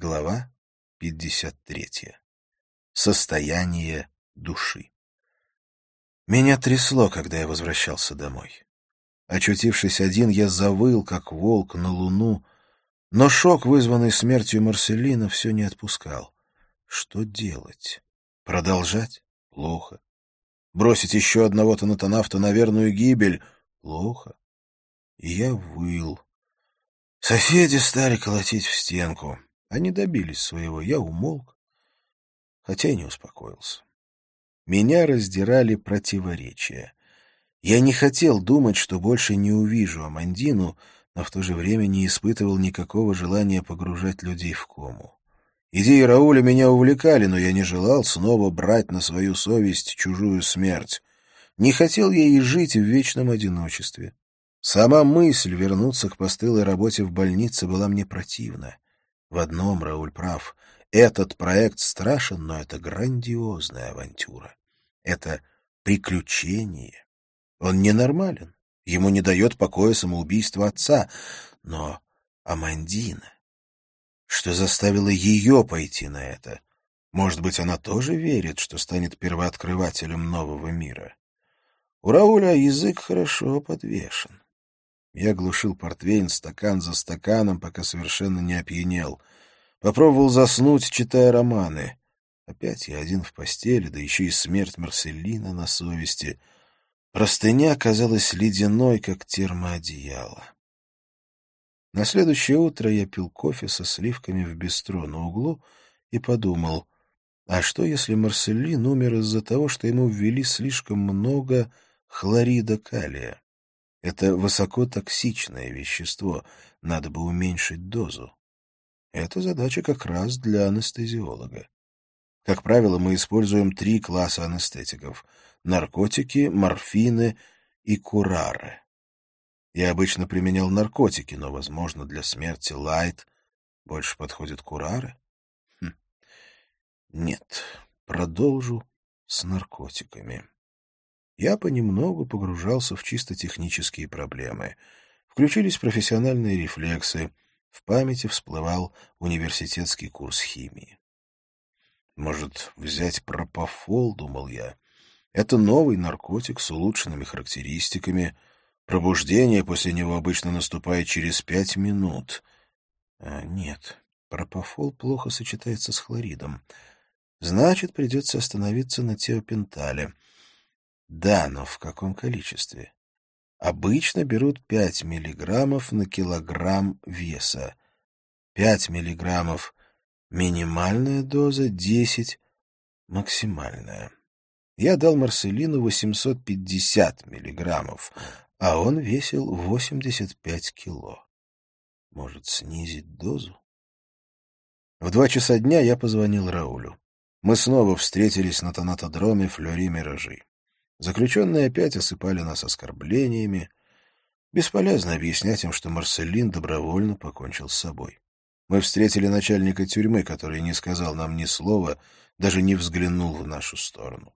Глава 53. Состояние души. Меня трясло, когда я возвращался домой. Очутившись один, я завыл, как волк на луну, но шок, вызванный смертью Марселина, все не отпускал. Что делать? Продолжать? Плохо. Бросить еще одного тонатонавта на верную гибель? Плохо. И я выл. Соседи стали колотить в стенку. Они добились своего, я умолк, хотя и не успокоился. Меня раздирали противоречия. Я не хотел думать, что больше не увижу Амандину, но в то же время не испытывал никакого желания погружать людей в кому. Идеи Рауля меня увлекали, но я не желал снова брать на свою совесть чужую смерть. Не хотел я и жить в вечном одиночестве. Сама мысль вернуться к постылой работе в больнице была мне противна. В одном Рауль прав. Этот проект страшен, но это грандиозная авантюра. Это приключение. Он ненормален. Ему не дает покоя самоубийство отца. Но Амандина... Что заставило ее пойти на это? Может быть, она тоже верит, что станет первооткрывателем нового мира? У Рауля язык хорошо подвешен. Я глушил портвейн стакан за стаканом, пока совершенно не опьянел. Попробовал заснуть, читая романы. Опять я один в постели, да еще и смерть Марселина на совести. Простыня казалась ледяной, как термоодеяло. На следующее утро я пил кофе со сливками в бистро на углу и подумал, а что, если Марселин умер из-за того, что ему ввели слишком много хлорида калия? Это высокотоксичное вещество, надо бы уменьшить дозу. Это задача как раз для анестезиолога. Как правило, мы используем три класса анестетиков — наркотики, морфины и курары. Я обычно применял наркотики, но, возможно, для смерти лайт больше подходят курары. Хм. Нет, продолжу с наркотиками я понемногу погружался в чисто технические проблемы. Включились профессиональные рефлексы, в памяти всплывал университетский курс химии. Может, взять пропофол, думал я. Это новый наркотик с улучшенными характеристиками. Пробуждение после него обычно наступает через пять минут. А нет, пропофол плохо сочетается с хлоридом. Значит, придется остановиться на теопентале — да, но в каком количестве? Обычно берут 5 миллиграммов на килограмм веса. 5 миллиграммов — минимальная доза, 10 — максимальная. Я дал Марселину 850 миллиграммов, а он весил 85 кило. Может, снизить дозу? В два часа дня я позвонил Раулю. Мы снова встретились на тонатодроме Флюри-Миражи. Заключенные опять осыпали нас оскорблениями. Бесполезно объяснять им, что Марселин добровольно покончил с собой. Мы встретили начальника тюрьмы, который не сказал нам ни слова, даже не взглянул в нашу сторону.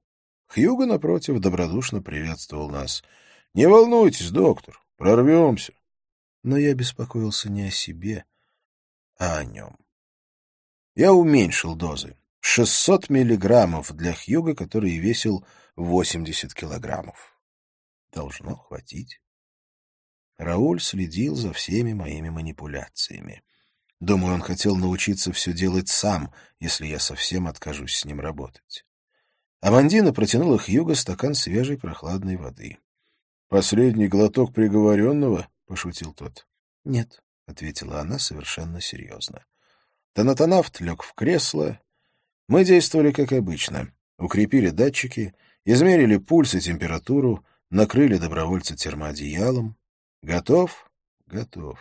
Хьюго, напротив, добродушно приветствовал нас. — Не волнуйтесь, доктор, прорвемся. Но я беспокоился не о себе, а о нем. Я уменьшил дозы. 600 миллиграммов для Хьюга, который весил 80 килограммов. Должно хватить. Рауль следил за всеми моими манипуляциями. Думаю, он хотел научиться все делать сам, если я совсем откажусь с ним работать. Амандина протянула Хьюго стакан свежей прохладной воды. — Последний глоток приговоренного? — пошутил тот. — Нет, — ответила она совершенно серьезно. Танатонафт лег в кресло. Мы действовали как обычно. Укрепили датчики, Измерили пульс и температуру, накрыли добровольца термоодеялом. «Готов?» «Готов».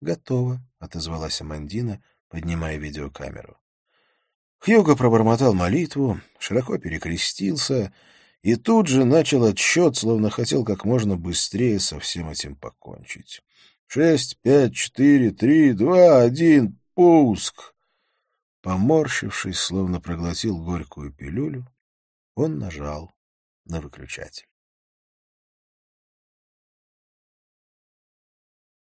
«Готово», — отозвалась Амандина, поднимая видеокамеру. Хьюго пробормотал молитву, широко перекрестился и тут же начал отсчет, словно хотел как можно быстрее со всем этим покончить. «Шесть, пять, четыре, три, два, один, пуск!» Поморщившись, словно проглотил горькую пилюлю, он нажал на выключатель.